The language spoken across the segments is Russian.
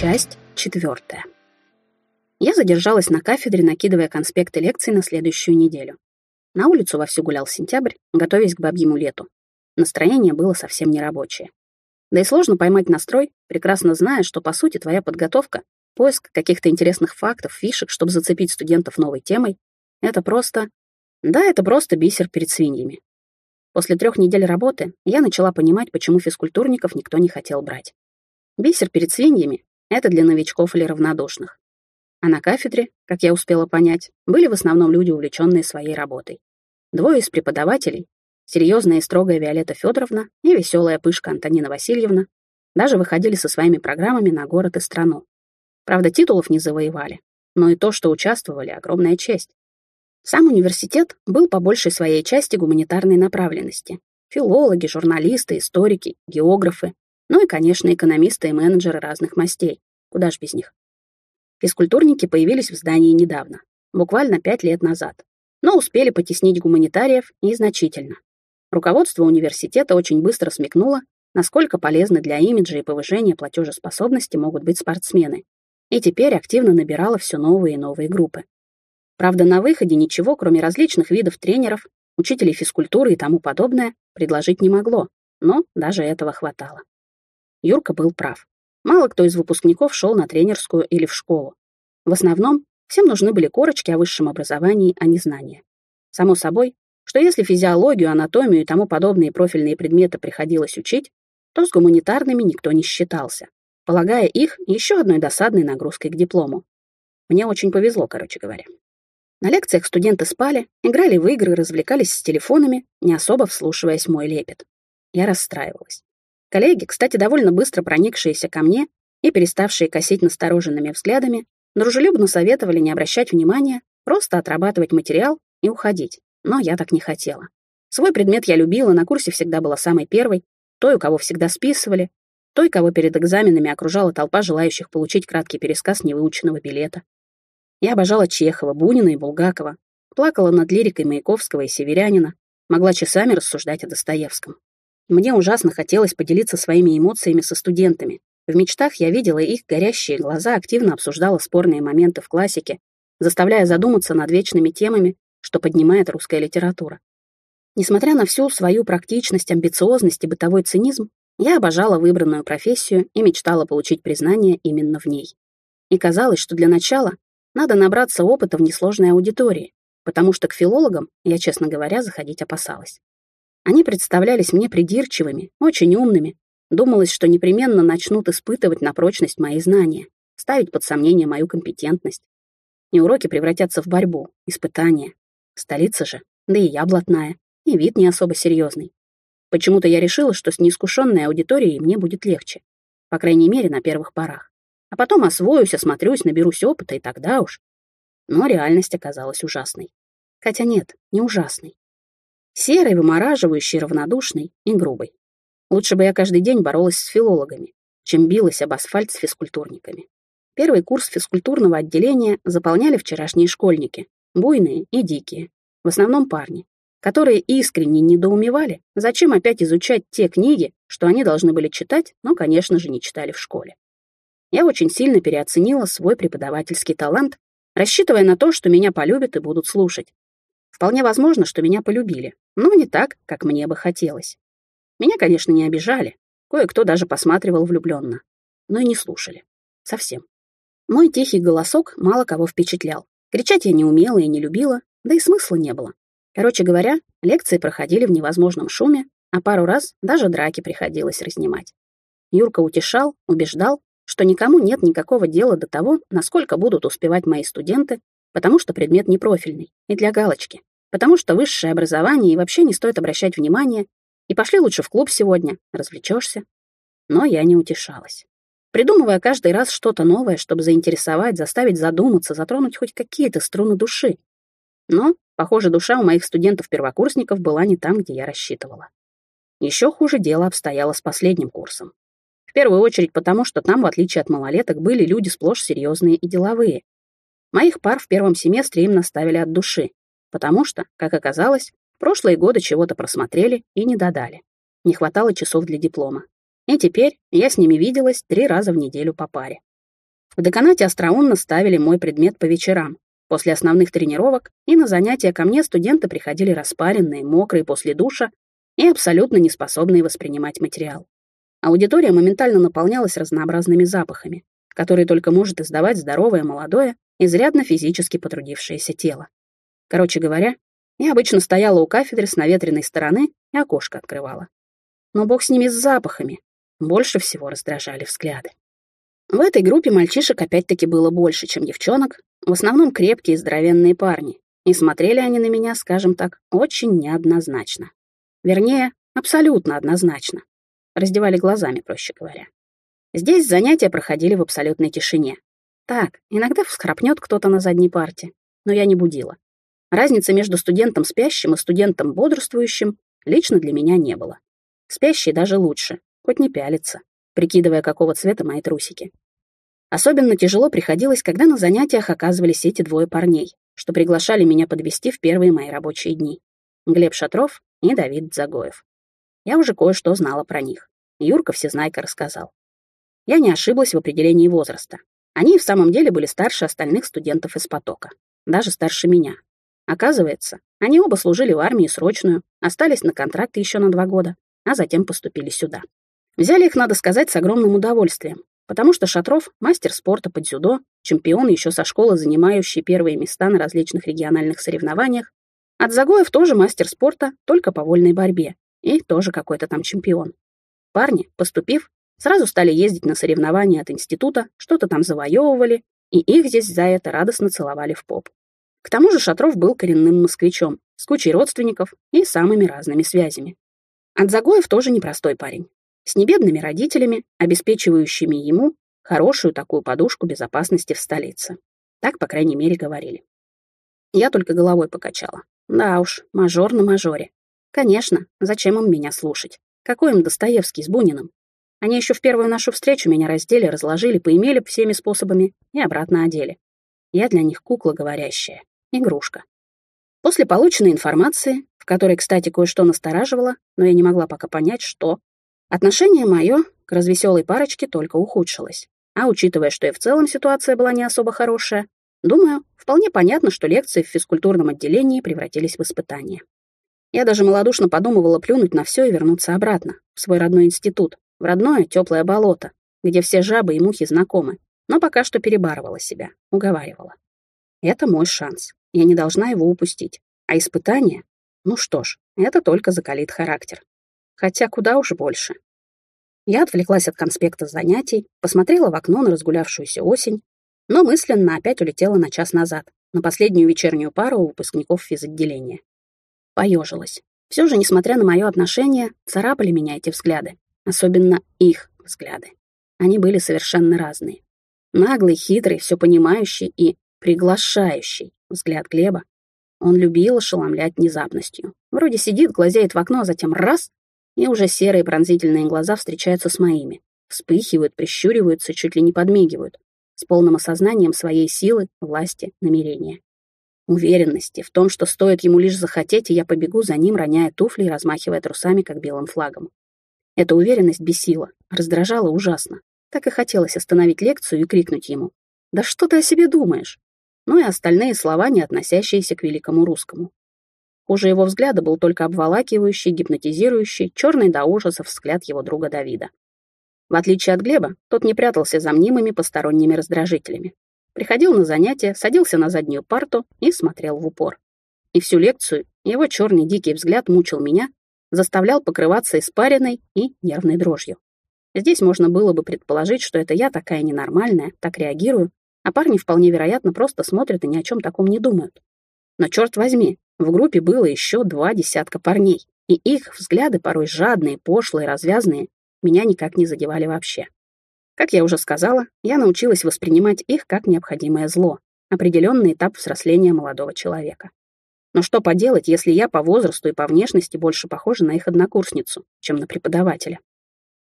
Часть четвертая. Я задержалась на кафедре, накидывая конспекты лекций на следующую неделю. На улицу вовсю гулял сентябрь, готовясь к бабьему лету. Настроение было совсем нерабочее. Да и сложно поймать настрой, прекрасно зная, что, по сути, твоя подготовка, поиск каких-то интересных фактов, фишек, чтобы зацепить студентов новой темой, это просто... Да, это просто бисер перед свиньями. После трех недель работы я начала понимать, почему физкультурников никто не хотел брать. Бисер перед свиньями — это для новичков или равнодушных. А на кафедре, как я успела понять, были в основном люди, увлеченные своей работой. Двое из преподавателей, серьезная и строгая Виолетта Федоровна и веселая пышка Антонина Васильевна, даже выходили со своими программами на город и страну. Правда, титулов не завоевали, но и то, что участвовали, огромная честь. Сам университет был по большей своей части гуманитарной направленности. Филологи, журналисты, историки, географы, ну и, конечно, экономисты и менеджеры разных мастей. Куда ж без них. Физкультурники появились в здании недавно, буквально пять лет назад, но успели потеснить гуманитариев и значительно. Руководство университета очень быстро смекнуло, насколько полезны для имиджа и повышения платежеспособности могут быть спортсмены, и теперь активно набирало все новые и новые группы. Правда, на выходе ничего, кроме различных видов тренеров, учителей физкультуры и тому подобное, предложить не могло, но даже этого хватало. Юрка был прав. Мало кто из выпускников шел на тренерскую или в школу. В основном всем нужны были корочки о высшем образовании, а не знания. Само собой, что если физиологию, анатомию и тому подобные профильные предметы приходилось учить, то с гуманитарными никто не считался, полагая их еще одной досадной нагрузкой к диплому. Мне очень повезло, короче говоря. На лекциях студенты спали, играли в игры, развлекались с телефонами, не особо вслушиваясь мой лепет. Я расстраивалась. Коллеги, кстати, довольно быстро проникшиеся ко мне и переставшие косить настороженными взглядами, дружелюбно советовали не обращать внимания, просто отрабатывать материал и уходить. Но я так не хотела. Свой предмет я любила, на курсе всегда была самой первой, той, у кого всегда списывали, той, кого перед экзаменами окружала толпа желающих получить краткий пересказ невыученного билета. Я обожала Чехова, Бунина и Булгакова, плакала над лирикой Маяковского и Северянина, могла часами рассуждать о Достоевском. Мне ужасно хотелось поделиться своими эмоциями со студентами. В мечтах я видела их горящие глаза, активно обсуждала спорные моменты в классике, заставляя задуматься над вечными темами, что поднимает русская литература. Несмотря на всю свою практичность, амбициозность и бытовой цинизм, я обожала выбранную профессию и мечтала получить признание именно в ней. И казалось, что для начала надо набраться опыта в несложной аудитории, потому что к филологам я, честно говоря, заходить опасалась. Они представлялись мне придирчивыми, очень умными. Думалось, что непременно начнут испытывать на прочность мои знания, ставить под сомнение мою компетентность. И уроки превратятся в борьбу, испытания. Столица же, да и я блатная, и вид не особо серьезный. Почему-то я решила, что с неискушенной аудиторией мне будет легче. По крайней мере, на первых порах. А потом освоюсь, осмотрюсь, наберусь опыта, и тогда уж. Но реальность оказалась ужасной. Хотя нет, не ужасной. Серой, вымораживающей, равнодушной и грубой. Лучше бы я каждый день боролась с филологами, чем билась об асфальт с физкультурниками. Первый курс физкультурного отделения заполняли вчерашние школьники, буйные и дикие, в основном парни, которые искренне недоумевали, зачем опять изучать те книги, что они должны были читать, но, конечно же, не читали в школе. Я очень сильно переоценила свой преподавательский талант, рассчитывая на то, что меня полюбят и будут слушать, Вполне возможно, что меня полюбили, но не так, как мне бы хотелось. Меня, конечно, не обижали, кое-кто даже посматривал влюбленно, но и не слушали. Совсем. Мой тихий голосок мало кого впечатлял. Кричать я не умела и не любила, да и смысла не было. Короче говоря, лекции проходили в невозможном шуме, а пару раз даже драки приходилось разнимать. Юрка утешал, убеждал, что никому нет никакого дела до того, насколько будут успевать мои студенты, потому что предмет непрофильный и для галочки потому что высшее образование и вообще не стоит обращать внимания, и пошли лучше в клуб сегодня, развлечешься. Но я не утешалась. Придумывая каждый раз что-то новое, чтобы заинтересовать, заставить задуматься, затронуть хоть какие-то струны души. Но, похоже, душа у моих студентов-первокурсников была не там, где я рассчитывала. Еще хуже дело обстояло с последним курсом. В первую очередь потому, что там, в отличие от малолеток, были люди сплошь серьезные и деловые. Моих пар в первом семестре им наставили от души, потому что, как оказалось, прошлые годы чего-то просмотрели и не додали. Не хватало часов для диплома. И теперь я с ними виделась три раза в неделю по паре. В деканате остроумно ставили мой предмет по вечерам, после основных тренировок, и на занятия ко мне студенты приходили распаренные, мокрые после душа и абсолютно неспособные воспринимать материал. Аудитория моментально наполнялась разнообразными запахами, которые только может издавать здоровое, молодое, изрядно физически потрудившееся тело. Короче говоря, я обычно стояла у кафедры с наветренной стороны и окошко открывала. Но бог с ними с запахами. Больше всего раздражали взгляды. В этой группе мальчишек опять-таки было больше, чем девчонок, в основном крепкие здоровенные парни, и смотрели они на меня, скажем так, очень неоднозначно. Вернее, абсолютно однозначно. Раздевали глазами, проще говоря. Здесь занятия проходили в абсолютной тишине. Так, иногда всхрапнет кто-то на задней парте, но я не будила. Разницы между студентом спящим и студентом бодрствующим лично для меня не было. Спящий даже лучше, хоть не пялится, прикидывая, какого цвета мои трусики. Особенно тяжело приходилось, когда на занятиях оказывались эти двое парней, что приглашали меня подвести в первые мои рабочие дни. Глеб Шатров и Давид Загоев. Я уже кое-что знала про них. Юрка Всезнайка рассказал. Я не ошиблась в определении возраста. Они в самом деле были старше остальных студентов из потока. Даже старше меня. Оказывается, они оба служили в армии срочную, остались на контракт еще на два года, а затем поступили сюда. Взяли их, надо сказать, с огромным удовольствием, потому что Шатров — мастер спорта по дзюдо, чемпион еще со школы, занимающий первые места на различных региональных соревнованиях, от Загоев тоже мастер спорта, только по вольной борьбе, и тоже какой-то там чемпион. Парни, поступив, сразу стали ездить на соревнования от института, что-то там завоевывали, и их здесь за это радостно целовали в поп. К тому же Шатров был коренным москвичом, с кучей родственников и самыми разными связями. Отзагоев тоже непростой парень с небедными родителями, обеспечивающими ему хорошую такую подушку безопасности в столице. Так, по крайней мере, говорили. Я только головой покачала. Да уж, мажор на мажоре. Конечно, зачем им меня слушать? Какой им Достоевский с Буниным? Они еще в первую нашу встречу меня раздели, разложили, поимели всеми способами и обратно одели. Я для них кукла говорящая, игрушка. После полученной информации, в которой, кстати, кое-что настораживало, но я не могла пока понять, что, Отношение мое к развеселой парочке только ухудшилось. А учитывая, что и в целом ситуация была не особо хорошая, думаю, вполне понятно, что лекции в физкультурном отделении превратились в испытания. Я даже малодушно подумывала плюнуть на все и вернуться обратно, в свой родной институт, в родное теплое болото, где все жабы и мухи знакомы, но пока что перебарывала себя, уговаривала. Это мой шанс, я не должна его упустить. А испытание? Ну что ж, это только закалит характер. Хотя куда уж больше. Я отвлеклась от конспекта занятий, посмотрела в окно на разгулявшуюся осень, но мысленно опять улетела на час назад, на последнюю вечернюю пару у выпускников физотделения. Поежилась. Все же, несмотря на мое отношение, царапали меня эти взгляды. Особенно их взгляды. Они были совершенно разные. Наглый, хитрый, все понимающий и приглашающий взгляд Глеба. Он любил ошеломлять внезапностью. Вроде сидит, глазеет в окно, а затем раз и уже серые пронзительные глаза встречаются с моими. Вспыхивают, прищуриваются, чуть ли не подмигивают. С полным осознанием своей силы, власти, намерения. Уверенности в том, что стоит ему лишь захотеть, и я побегу за ним, роняя туфли и размахивая трусами, как белым флагом. Эта уверенность бесила, раздражала ужасно. Так и хотелось остановить лекцию и крикнуть ему. «Да что ты о себе думаешь?» Ну и остальные слова, не относящиеся к великому русскому. Хуже его взгляда был только обволакивающий, гипнотизирующий, черный до ужасов взгляд его друга Давида. В отличие от Глеба, тот не прятался за мнимыми посторонними раздражителями. Приходил на занятия, садился на заднюю парту и смотрел в упор. И всю лекцию его черный дикий взгляд мучил меня, заставлял покрываться испаренной и нервной дрожью. Здесь можно было бы предположить, что это я такая ненормальная, так реагирую, а парни вполне вероятно просто смотрят и ни о чем таком не думают. Но черт возьми, в группе было еще два десятка парней, и их взгляды, порой жадные, пошлые, развязные, меня никак не задевали вообще. Как я уже сказала, я научилась воспринимать их как необходимое зло, определенный этап взросления молодого человека. Но что поделать, если я по возрасту и по внешности больше похожа на их однокурсницу, чем на преподавателя?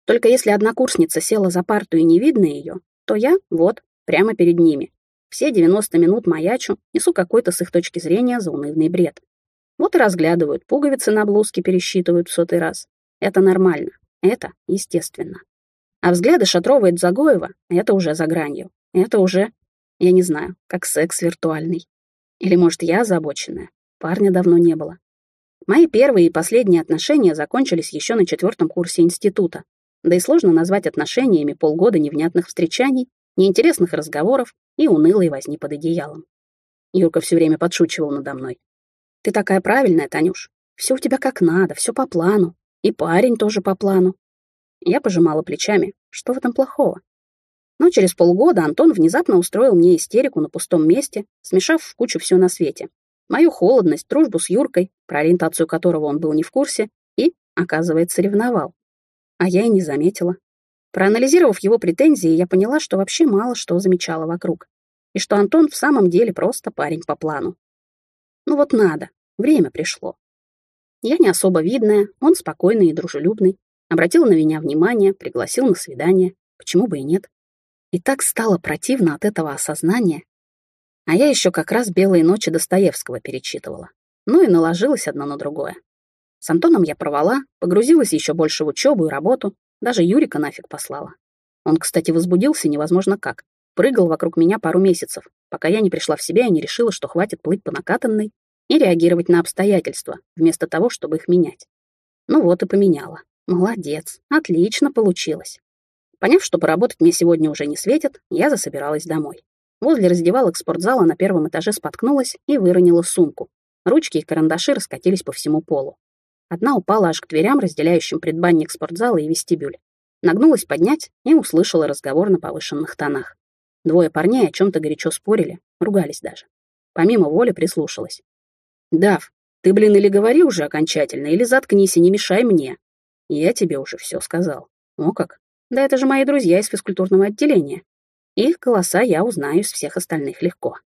Только если однокурсница села за парту и не видно ее, то я, вот, прямо перед ними, все 90 минут маячу, несу какой-то с их точки зрения заунывный бред. Вот и разглядывают, пуговицы на блузке пересчитывают в сотый раз. Это нормально. Это естественно. А взгляды Шатрова и Дзагоева — это уже за гранью. Это уже, я не знаю, как секс виртуальный. Или, может, я озабоченная. Парня давно не было. Мои первые и последние отношения закончились еще на четвертом курсе института. Да и сложно назвать отношениями полгода невнятных встречаний, неинтересных разговоров и унылой возни под одеялом. Юрка все время подшучивал надо мной. «Ты такая правильная, Танюш. Все у тебя как надо, все по плану. И парень тоже по плану». Я пожимала плечами. Что в этом плохого? Но через полгода Антон внезапно устроил мне истерику на пустом месте, смешав в кучу все на свете. Мою холодность, дружбу с Юркой, про ориентацию которого он был не в курсе, и, оказывается, ревновал. А я и не заметила. Проанализировав его претензии, я поняла, что вообще мало что замечала вокруг. И что Антон в самом деле просто парень по плану. Ну вот надо, время пришло. Я не особо видная, он спокойный и дружелюбный, обратил на меня внимание, пригласил на свидание, почему бы и нет. И так стало противно от этого осознания. А я еще как раз «Белые ночи» Достоевского перечитывала. Ну и наложилась одно на другое. С Антоном я провала, погрузилась еще больше в учебу и работу, даже Юрика нафиг послала. Он, кстати, возбудился невозможно как. Прыгал вокруг меня пару месяцев, пока я не пришла в себя и не решила, что хватит плыть по накатанной и реагировать на обстоятельства, вместо того, чтобы их менять. Ну вот и поменяла. Молодец, отлично получилось. Поняв, что поработать мне сегодня уже не светит, я засобиралась домой. Возле раздевалок спортзала на первом этаже споткнулась и выронила сумку. Ручки и карандаши раскатились по всему полу. Одна упала аж к дверям, разделяющим предбанник спортзала и вестибюль. Нагнулась поднять и услышала разговор на повышенных тонах. Двое парней о чем-то горячо спорили, ругались даже. Помимо воли прислушалась. «Дав, ты, блин, или говори уже окончательно, или заткнись и не мешай мне. Я тебе уже все сказал. О как, да это же мои друзья из физкультурного отделения. Их голоса я узнаю из всех остальных легко.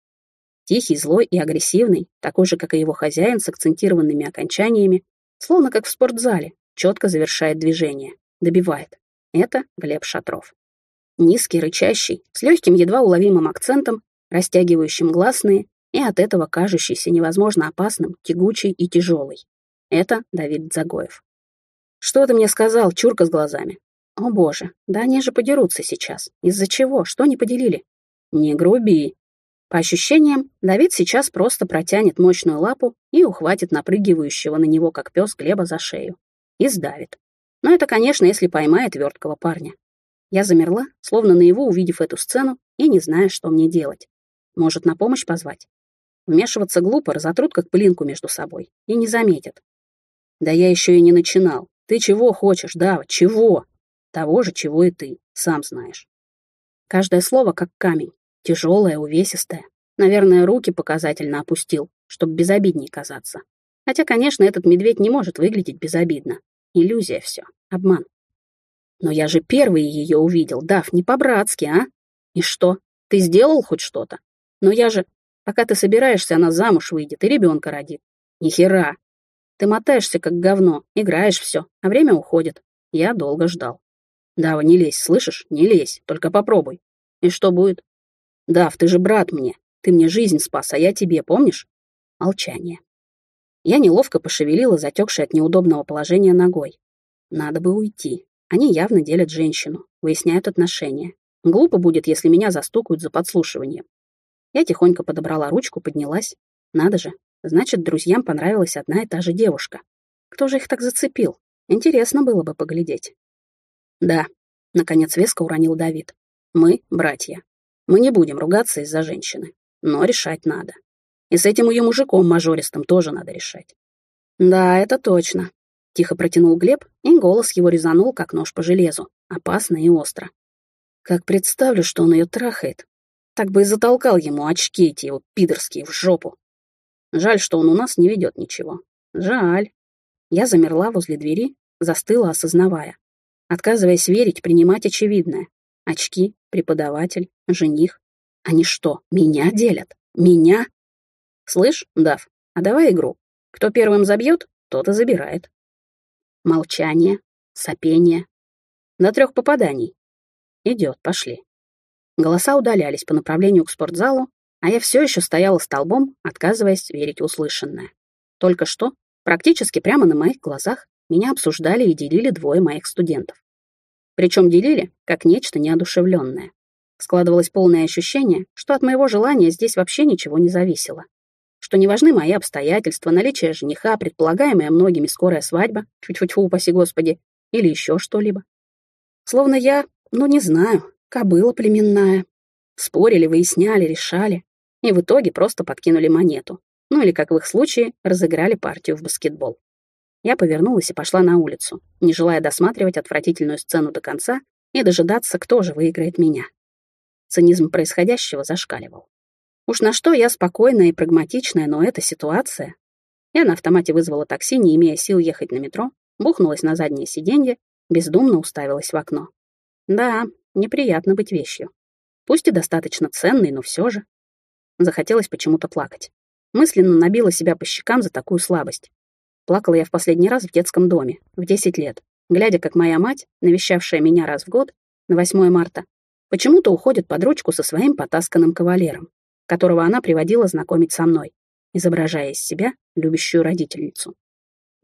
Тихий, злой и агрессивный, такой же, как и его хозяин, с акцентированными окончаниями, словно как в спортзале, четко завершает движение, добивает. Это Глеб Шатров. Низкий, рычащий, с легким, едва уловимым акцентом, растягивающим гласные и от этого кажущийся невозможно опасным, тягучий и тяжелый. Это Давид Загоев. «Что ты мне сказал, чурка с глазами?» О боже, да они же подерутся сейчас. Из-за чего? Что не поделили? Не груби. По ощущениям, Давид сейчас просто протянет мощную лапу и ухватит напрыгивающего на него, как пес, Глеба за шею. И сдавит. Но это, конечно, если поймает верткого парня. Я замерла, словно наяву увидев эту сцену и не зная, что мне делать. Может, на помощь позвать? Вмешиваться глупо, разотрут как пылинку между собой. И не заметят. Да я еще и не начинал. Ты чего хочешь, Дава, чего? Того же, чего и ты, сам знаешь. Каждое слово как камень, тяжелое, увесистое. Наверное, руки показательно опустил, чтобы безобидней казаться. Хотя, конечно, этот медведь не может выглядеть безобидно. Иллюзия все, обман. Но я же первый ее увидел, Дав, не по-братски, а? И что, ты сделал хоть что-то? Но я же... Пока ты собираешься, она замуж выйдет и ребенка родит. Ни хера. Ты мотаешься, как говно, играешь все, а время уходит. Я долго ждал. Дава, не лезь, слышишь? Не лезь, только попробуй. И что будет? Дав, ты же брат мне. Ты мне жизнь спас, а я тебе, помнишь? Молчание. Я неловко пошевелила затекшей от неудобного положения ногой. Надо бы уйти. Они явно делят женщину, выясняют отношения. Глупо будет, если меня застукают за подслушиванием. Я тихонько подобрала ручку, поднялась. Надо же, значит, друзьям понравилась одна и та же девушка. Кто же их так зацепил? Интересно было бы поглядеть. «Да», — наконец веско уронил Давид. «Мы — братья. Мы не будем ругаться из-за женщины, но решать надо. И с этим ее мужиком-мажористом тоже надо решать». «Да, это точно», — тихо протянул Глеб, и голос его резанул, как нож по железу, опасно и остро. «Как представлю, что он ее трахает, так бы и затолкал ему очки эти его пидорские в жопу. Жаль, что он у нас не ведет ничего. Жаль». Я замерла возле двери, застыла, осознавая отказываясь верить, принимать очевидное. Очки, преподаватель, жених. Они что, меня делят? Меня? Слышь, Дав, а давай игру. Кто первым забьет, тот и забирает. Молчание, сопение. До трех попаданий. Идет, пошли. Голоса удалялись по направлению к спортзалу, а я все еще стояла столбом, отказываясь верить услышанное. Только что, практически прямо на моих глазах, меня обсуждали и делили двое моих студентов. Причем делили как нечто неодушевленное. Складывалось полное ощущение, что от моего желания здесь вообще ничего не зависело. Что не важны мои обстоятельства, наличие жениха, предполагаемая многими скорая свадьба, чуть-чуть, упаси господи, или еще что-либо. Словно я, ну не знаю, кобыла племенная. Спорили, выясняли, решали, и в итоге просто подкинули монету. Ну или, как в их случае, разыграли партию в баскетбол. Я повернулась и пошла на улицу, не желая досматривать отвратительную сцену до конца и дожидаться, кто же выиграет меня. Цинизм происходящего зашкаливал. Уж на что я спокойная и прагматичная, но эта ситуация... Я на автомате вызвала такси, не имея сил ехать на метро, бухнулась на заднее сиденье, бездумно уставилась в окно. Да, неприятно быть вещью. Пусть и достаточно ценной, но все же. Захотелось почему-то плакать. Мысленно набила себя по щекам за такую слабость. Плакала я в последний раз в детском доме, в 10 лет, глядя, как моя мать, навещавшая меня раз в год, на 8 марта, почему-то уходит под ручку со своим потасканным кавалером, которого она приводила знакомить со мной, изображая из себя любящую родительницу.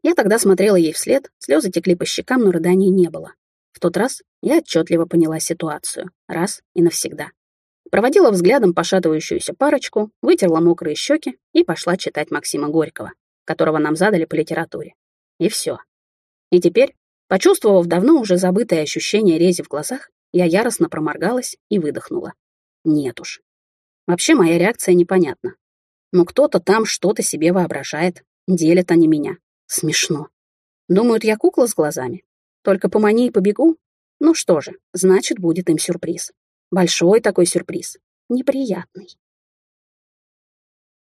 Я тогда смотрела ей вслед, слезы текли по щекам, но рыданий не было. В тот раз я отчетливо поняла ситуацию, раз и навсегда. Проводила взглядом пошатывающуюся парочку, вытерла мокрые щеки и пошла читать Максима Горького, которого нам задали по литературе. И все. И теперь, почувствовав давно уже забытое ощущение рези в глазах, я яростно проморгалась и выдохнула. Нет уж. Вообще моя реакция непонятна. Но кто-то там что-то себе воображает. Делят они меня. Смешно. Думают, я кукла с глазами. Только помани и побегу? Ну что же, значит, будет им сюрприз. Большой такой сюрприз. Неприятный.